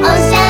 の姫おしゃばなおしゃれ